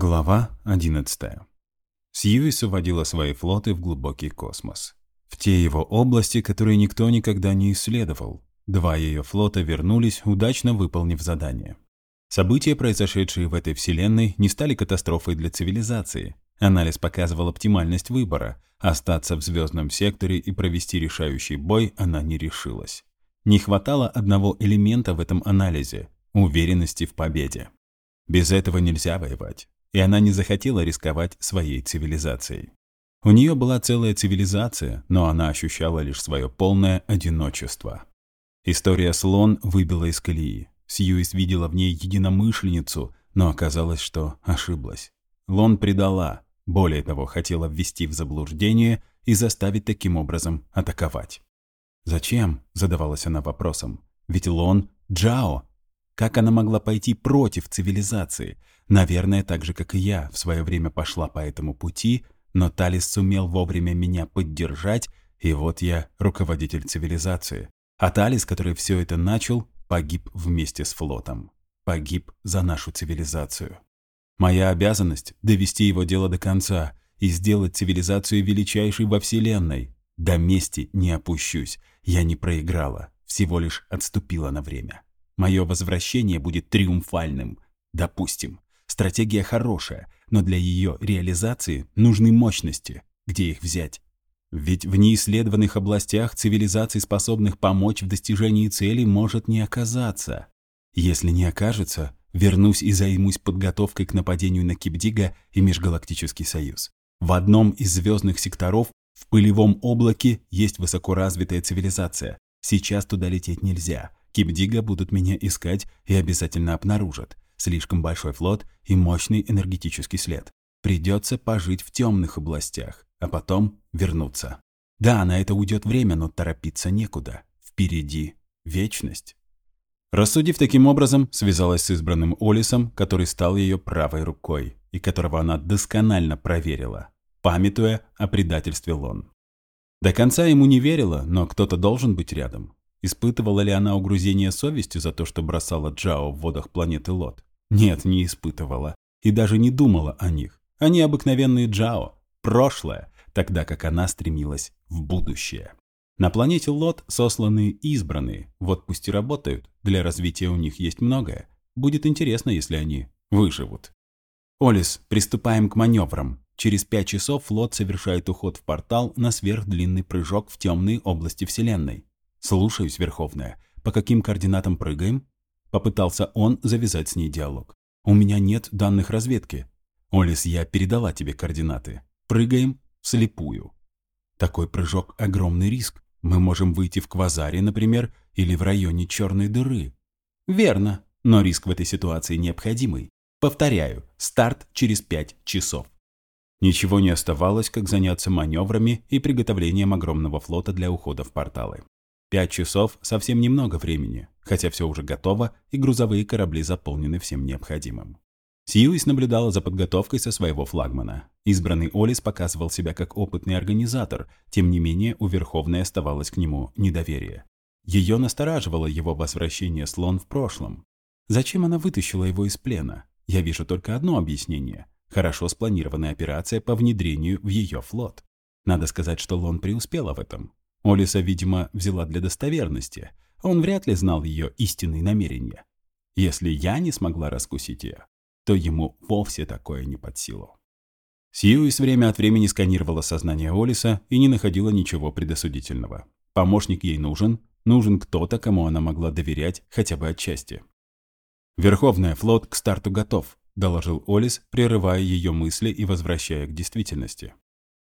Глава 11. Сьюис уводила свои флоты в глубокий космос. В те его области, которые никто никогда не исследовал. Два ее флота вернулись, удачно выполнив задание. События, произошедшие в этой вселенной, не стали катастрофой для цивилизации. Анализ показывал оптимальность выбора. Остаться в звездном секторе и провести решающий бой она не решилась. Не хватало одного элемента в этом анализе – уверенности в победе. Без этого нельзя воевать и она не захотела рисковать своей цивилизацией. У нее была целая цивилизация, но она ощущала лишь свое полное одиночество. История слон выбила из колеи. Сьюис видела в ней единомышленницу, но оказалось, что ошиблась. Лон предала, более того, хотела ввести в заблуждение и заставить таким образом атаковать. «Зачем?» – задавалась она вопросом. «Ведь Лон – Джао, как она могла пойти против цивилизации? Наверное, так же, как и я, в свое время пошла по этому пути, но Талис сумел вовремя меня поддержать, и вот я руководитель цивилизации. А Талис, который все это начал, погиб вместе с флотом. Погиб за нашу цивилизацию. Моя обязанность — довести его дело до конца и сделать цивилизацию величайшей во Вселенной. До мести не опущусь. Я не проиграла, всего лишь отступила на время. Мое возвращение будет триумфальным. Допустим, стратегия хорошая, но для ее реализации нужны мощности. Где их взять? Ведь в неисследованных областях цивилизаций, способных помочь в достижении цели, может не оказаться. Если не окажется, вернусь и займусь подготовкой к нападению на Кипдига и Межгалактический Союз. В одном из звездных секторов в пылевом облаке есть высокоразвитая цивилизация. Сейчас туда лететь нельзя. Кипдига будут меня искать и обязательно обнаружат. Слишком большой флот и мощный энергетический след. Придется пожить в темных областях, а потом вернуться. Да, на это уйдет время, но торопиться некуда. Впереди вечность. Рассудив таким образом, связалась с избранным Олисом, который стал ее правой рукой, и которого она досконально проверила, памятуя о предательстве Лон. До конца ему не верила, но кто-то должен быть рядом. Испытывала ли она угрызение совести за то, что бросала Джао в водах планеты Лот? Нет, не испытывала. И даже не думала о них. Они обыкновенные Джао. Прошлое, тогда как она стремилась в будущее. На планете Лот сосланные избранные, вот пусть и работают, для развития у них есть многое. Будет интересно, если они выживут. Олис, приступаем к маневрам. Через пять часов флот совершает уход в портал на сверхдлинный прыжок в темные области Вселенной. «Слушаюсь, Верховная. По каким координатам прыгаем?» Попытался он завязать с ней диалог. «У меня нет данных разведки. Олис, я передала тебе координаты. Прыгаем вслепую. Такой прыжок – огромный риск. Мы можем выйти в квазаре, например, или в районе черной дыры». «Верно, но риск в этой ситуации необходимый. Повторяю, старт через пять часов». Ничего не оставалось, как заняться маневрами и приготовлением огромного флота для ухода в порталы. Пять часов – совсем немного времени, хотя все уже готово и грузовые корабли заполнены всем необходимым. Сьюис наблюдала за подготовкой со своего флагмана. Избранный Олис показывал себя как опытный организатор, тем не менее у Верховной оставалось к нему недоверие. Ее настораживало его возвращение слон в прошлом. Зачем она вытащила его из плена? Я вижу только одно объяснение – хорошо спланированная операция по внедрению в ее флот. Надо сказать, что Лон преуспела в этом. Олиса, видимо, взяла для достоверности. Он вряд ли знал ее истинные намерения. Если я не смогла раскусить ее, то ему вовсе такое не под силу. Сьюис время от времени сканировала сознание Олиса и не находила ничего предосудительного. Помощник ей нужен, нужен кто-то, кому она могла доверять хотя бы отчасти. «Верховная флот к старту готов», – доложил Олис, прерывая ее мысли и возвращая к действительности.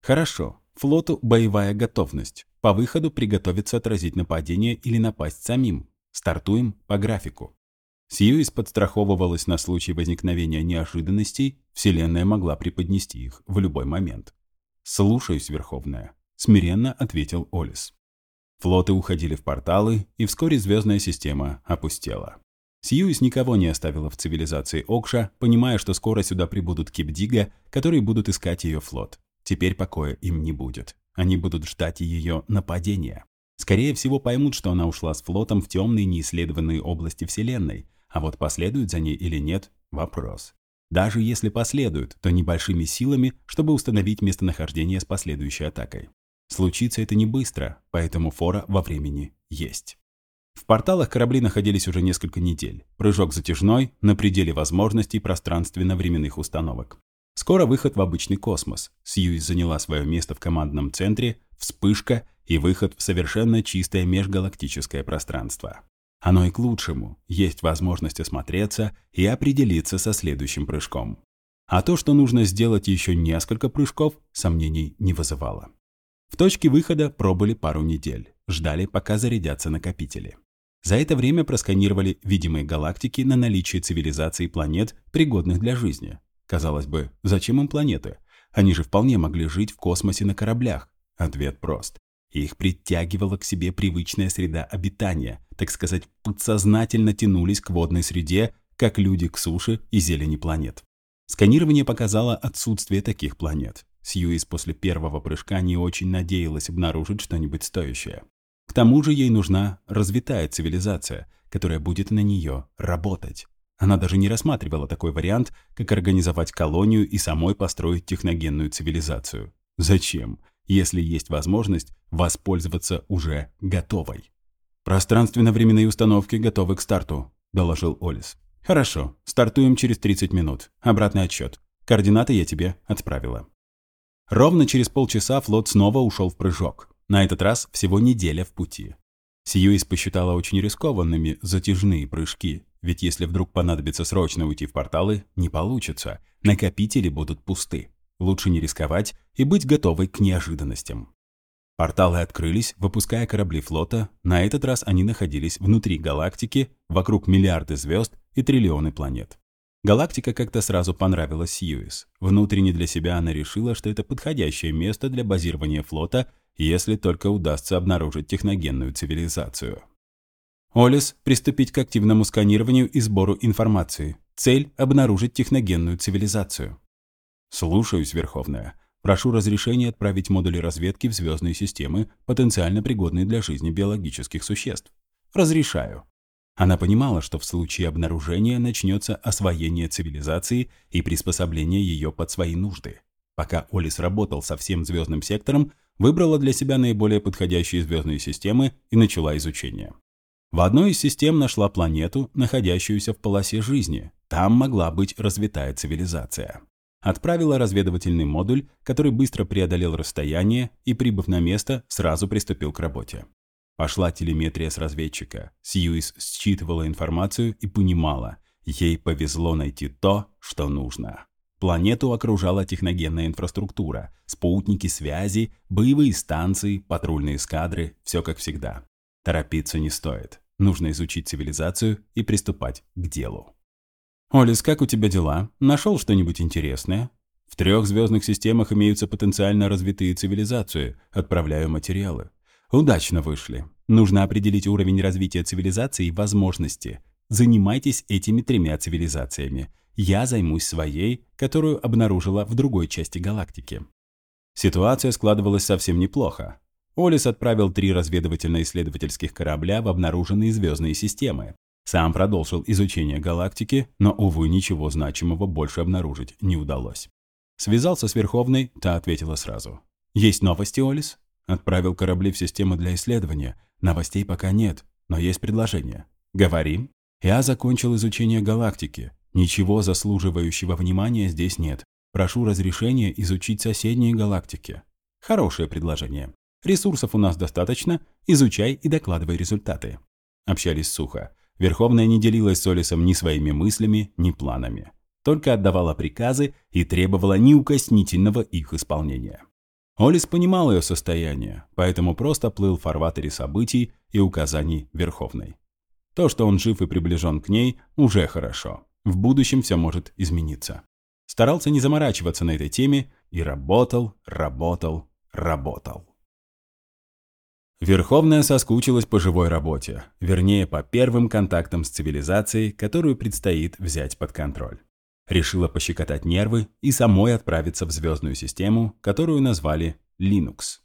«Хорошо. Флоту боевая готовность. По выходу приготовиться отразить нападение или напасть самим. Стартуем по графику. Сьюис подстраховывалась на случай возникновения неожиданностей, Вселенная могла преподнести их в любой момент. «Слушаюсь, Верховная», — смиренно ответил Олис. Флоты уходили в порталы, и вскоре звездная система опустела. Сьюис никого не оставила в цивилизации Окша, понимая, что скоро сюда прибудут Кипдига, которые будут искать ее флот. Теперь покоя им не будет. Они будут ждать ее нападения. Скорее всего, поймут, что она ушла с флотом в темные неисследованные области Вселенной, а вот последуют за ней или нет – вопрос. Даже если последуют, то небольшими силами, чтобы установить местонахождение с последующей атакой. Случится это не быстро, поэтому фора во времени есть. В порталах корабли находились уже несколько недель. Прыжок затяжной, на пределе возможностей пространственно-временных установок. Скоро выход в обычный космос. Сьюис заняла свое место в командном центре, вспышка и выход в совершенно чистое межгалактическое пространство. Оно и к лучшему. Есть возможность осмотреться и определиться со следующим прыжком. А то, что нужно сделать еще несколько прыжков, сомнений не вызывало. В точке выхода пробыли пару недель, ждали, пока зарядятся накопители. За это время просканировали видимые галактики на наличие цивилизаций планет, пригодных для жизни. Казалось бы, зачем им планеты? Они же вполне могли жить в космосе на кораблях. Ответ прост. Их притягивала к себе привычная среда обитания, так сказать, подсознательно тянулись к водной среде, как люди к суше и зелени планет. Сканирование показало отсутствие таких планет. Сьюис после первого прыжка не очень надеялась обнаружить что-нибудь стоящее. К тому же ей нужна развитая цивилизация, которая будет на нее работать. Она даже не рассматривала такой вариант, как организовать колонию и самой построить техногенную цивилизацию. Зачем, если есть возможность воспользоваться уже готовой? «Пространственно-временные установки готовы к старту», – доложил Олис. «Хорошо, стартуем через 30 минут. Обратный отсчет. Координаты я тебе отправила». Ровно через полчаса флот снова ушел в прыжок. На этот раз всего неделя в пути. Сьюис посчитала очень рискованными затяжные прыжки, ведь если вдруг понадобится срочно уйти в порталы, не получится, накопители будут пусты. Лучше не рисковать и быть готовой к неожиданностям. Порталы открылись, выпуская корабли флота. На этот раз они находились внутри галактики, вокруг миллиарды звезд и триллионы планет. Галактика как-то сразу понравилась Сьюис. Внутренне для себя она решила, что это подходящее место для базирования флота, если только удастся обнаружить техногенную цивилизацию. Олис – приступить к активному сканированию и сбору информации. Цель – обнаружить техногенную цивилизацию. Слушаюсь, Верховная. Прошу разрешения отправить модули разведки в звездные системы, потенциально пригодные для жизни биологических существ. Разрешаю. Она понимала, что в случае обнаружения начнется освоение цивилизации и приспособление ее под свои нужды. Пока Олис работал со всем звездным сектором, выбрала для себя наиболее подходящие звездные системы и начала изучение. В одной из систем нашла планету, находящуюся в полосе жизни. Там могла быть развитая цивилизация. Отправила разведывательный модуль, который быстро преодолел расстояние и, прибыв на место, сразу приступил к работе. Пошла телеметрия с разведчика. Сьюис считывала информацию и понимала, ей повезло найти то, что нужно. Планету окружала техногенная инфраструктура, спутники связи, боевые станции, патрульные эскадры, все как всегда. Торопиться не стоит. Нужно изучить цивилизацию и приступать к делу. «Олис, как у тебя дела? Нашел что-нибудь интересное?» «В трех звездных системах имеются потенциально развитые цивилизации. Отправляю материалы. Удачно вышли. Нужно определить уровень развития цивилизации и возможности. Занимайтесь этими тремя цивилизациями. Я займусь своей, которую обнаружила в другой части галактики. Ситуация складывалась совсем неплохо. Олис отправил три разведывательно-исследовательских корабля в обнаруженные звездные системы. Сам продолжил изучение галактики, но, увы, ничего значимого больше обнаружить не удалось. Связался с Верховной, та ответила сразу. «Есть новости, Олис?» Отправил корабли в систему для исследования. Новостей пока нет, но есть предложение. Говори. Я закончил изучение галактики. Ничего заслуживающего внимания здесь нет. Прошу разрешения изучить соседние галактики. Хорошее предложение. Ресурсов у нас достаточно, изучай и докладывай результаты. Общались сухо. Верховная не делилась с Олисом ни своими мыслями, ни планами. Только отдавала приказы и требовала неукоснительного их исполнения. Олис понимал ее состояние, поэтому просто плыл в фарватере событий и указаний Верховной. То, что он жив и приближен к ней, уже хорошо. В будущем все может измениться. Старался не заморачиваться на этой теме и работал, работал, работал. Верховная соскучилась по живой работе, вернее, по первым контактам с цивилизацией, которую предстоит взять под контроль. Решила пощекотать нервы и самой отправиться в звездную систему, которую назвали Linux.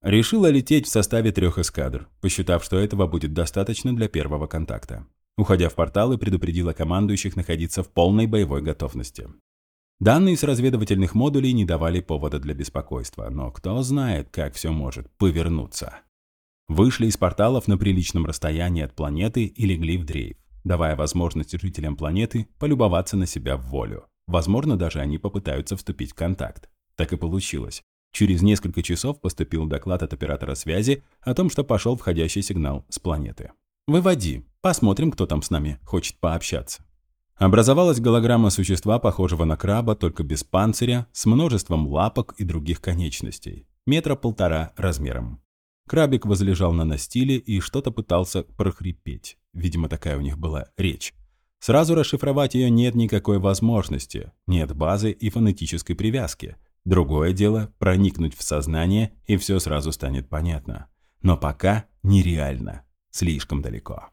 Решила лететь в составе трех эскадр, посчитав, что этого будет достаточно для первого контакта. Уходя в порталы, предупредила командующих находиться в полной боевой готовности. Данные с разведывательных модулей не давали повода для беспокойства, но кто знает, как все может повернуться. Вышли из порталов на приличном расстоянии от планеты и легли в дрейф, давая возможность жителям планеты полюбоваться на себя в волю. Возможно, даже они попытаются вступить в контакт. Так и получилось. Через несколько часов поступил доклад от оператора связи о том, что пошел входящий сигнал с планеты. «Выводи. Посмотрим, кто там с нами хочет пообщаться». Образовалась голограмма существа, похожего на краба, только без панциря, с множеством лапок и других конечностей. Метра полтора размером. Крабик возлежал на настиле и что-то пытался прохрипеть. Видимо, такая у них была речь. Сразу расшифровать ее нет никакой возможности, нет базы и фонетической привязки. Другое дело – проникнуть в сознание, и все сразу станет понятно. Но пока нереально. Слишком далеко.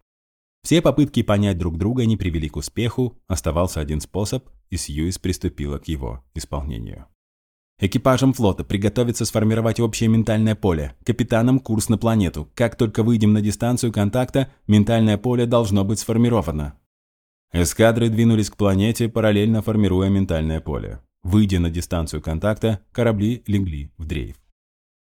Все попытки понять друг друга не привели к успеху, оставался один способ, и Сьюис приступила к его исполнению. Экипажам флота приготовиться сформировать общее ментальное поле. Капитанам курс на планету. Как только выйдем на дистанцию контакта, ментальное поле должно быть сформировано. Эскадры двинулись к планете, параллельно формируя ментальное поле. Выйдя на дистанцию контакта, корабли легли в дрейф.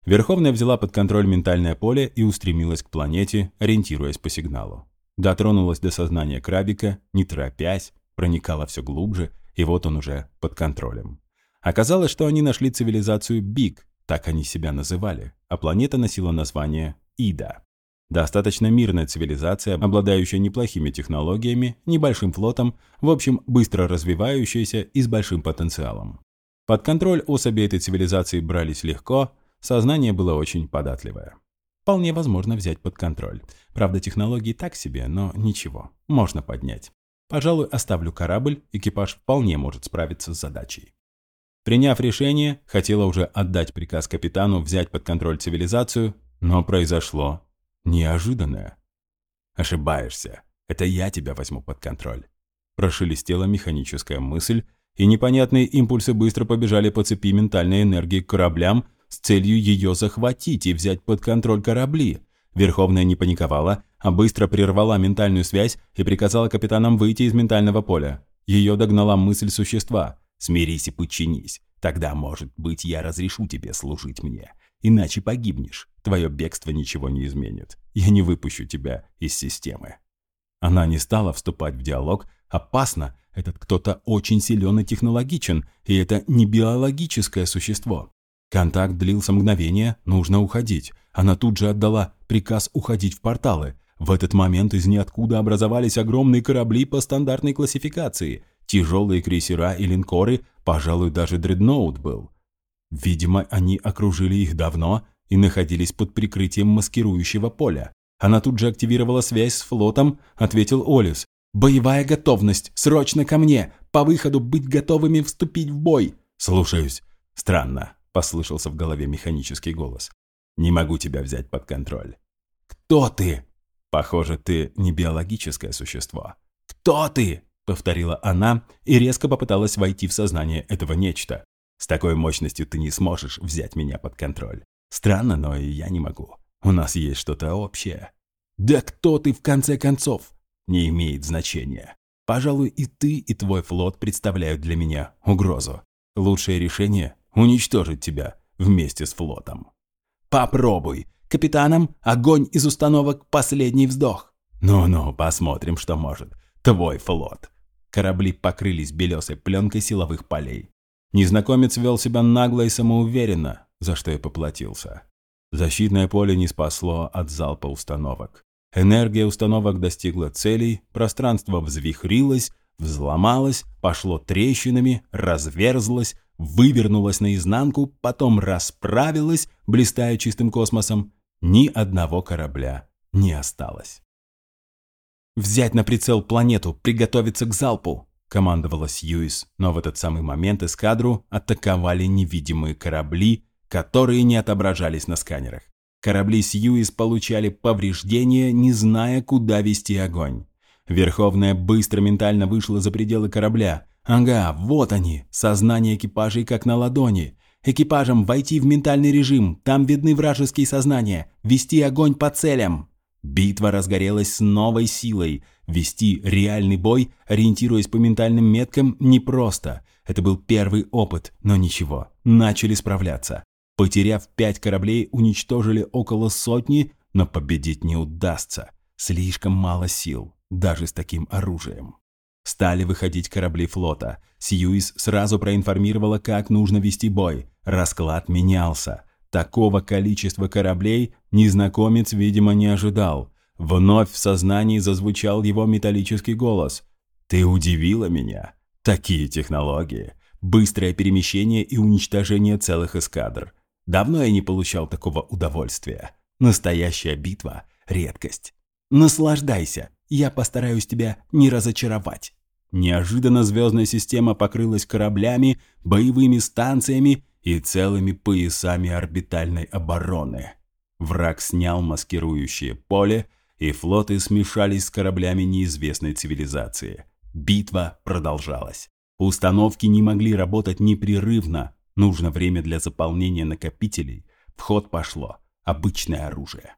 Верховная взяла под контроль ментальное поле и устремилась к планете, ориентируясь по сигналу. Дотронулась до сознания крабика, не торопясь, проникала все глубже, и вот он уже под контролем. Оказалось, что они нашли цивилизацию Биг, так они себя называли, а планета носила название Ида. Достаточно мирная цивилизация, обладающая неплохими технологиями, небольшим флотом, в общем, быстро развивающаяся и с большим потенциалом. Под контроль особи этой цивилизации брались легко, сознание было очень податливое. Вполне возможно взять под контроль. Правда, технологии так себе, но ничего, можно поднять. Пожалуй, оставлю корабль, экипаж вполне может справиться с задачей. Приняв решение, хотела уже отдать приказ капитану взять под контроль цивилизацию, но произошло неожиданное. «Ошибаешься. Это я тебя возьму под контроль». Прошелестела механическая мысль, и непонятные импульсы быстро побежали по цепи ментальной энергии к кораблям с целью ее захватить и взять под контроль корабли. Верховная не паниковала, а быстро прервала ментальную связь и приказала капитанам выйти из ментального поля. Ее догнала мысль существа – Смирись и подчинись. Тогда, может быть, я разрешу тебе служить мне. Иначе погибнешь. Твое бегство ничего не изменит. Я не выпущу тебя из системы». Она не стала вступать в диалог. Опасно. Этот кто-то очень силен и технологичен, и это не биологическое существо. Контакт длился мгновение, нужно уходить. Она тут же отдала приказ уходить в порталы. В этот момент из ниоткуда образовались огромные корабли по стандартной классификации – Тяжелые крейсера и линкоры, пожалуй, даже дредноут был. Видимо, они окружили их давно и находились под прикрытием маскирующего поля. Она тут же активировала связь с флотом, ответил Олис. «Боевая готовность! Срочно ко мне! По выходу быть готовыми вступить в бой!» «Слушаюсь!» «Странно», — послышался в голове механический голос. «Не могу тебя взять под контроль». «Кто ты?» «Похоже, ты не биологическое существо». «Кто ты?» — повторила она и резко попыталась войти в сознание этого нечто. «С такой мощностью ты не сможешь взять меня под контроль. Странно, но и я не могу. У нас есть что-то общее». «Да кто ты в конце концов?» «Не имеет значения. Пожалуй, и ты, и твой флот представляют для меня угрозу. Лучшее решение — уничтожить тебя вместе с флотом». «Попробуй. Капитанам огонь из установок «Последний вздох». «Ну-ну, посмотрим, что может. Твой флот». Корабли покрылись белесой пленкой силовых полей. Незнакомец вел себя нагло и самоуверенно, за что и поплатился. Защитное поле не спасло от залпа установок. Энергия установок достигла целей, пространство взвихрилось, взломалось, пошло трещинами, разверзлось, вывернулось наизнанку, потом расправилось, блистая чистым космосом. Ни одного корабля не осталось. «Взять на прицел планету, приготовиться к залпу!» – командовала Сьюис, но в этот самый момент эскадру атаковали невидимые корабли, которые не отображались на сканерах. Корабли Сьюис получали повреждения, не зная, куда вести огонь. Верховная быстро ментально вышла за пределы корабля. Ага, вот они, сознание экипажей как на ладони. Экипажам войти в ментальный режим, там видны вражеские сознания, вести огонь по целям. Битва разгорелась с новой силой. Вести реальный бой, ориентируясь по ментальным меткам, непросто. Это был первый опыт, но ничего, начали справляться. Потеряв пять кораблей, уничтожили около сотни, но победить не удастся. Слишком мало сил, даже с таким оружием. Стали выходить корабли флота. Сьюис сразу проинформировала, как нужно вести бой. Расклад менялся. Такого количества кораблей незнакомец, видимо, не ожидал. Вновь в сознании зазвучал его металлический голос. «Ты удивила меня. Такие технологии. Быстрое перемещение и уничтожение целых эскадр. Давно я не получал такого удовольствия. Настоящая битва – редкость. Наслаждайся, я постараюсь тебя не разочаровать. Неожиданно звездная система покрылась кораблями, боевыми станциями и целыми поясами орбитальной обороны. Враг снял маскирующее поле, и флоты смешались с кораблями неизвестной цивилизации. Битва продолжалась. Установки не могли работать непрерывно. Нужно время для заполнения накопителей. В ход пошло обычное оружие.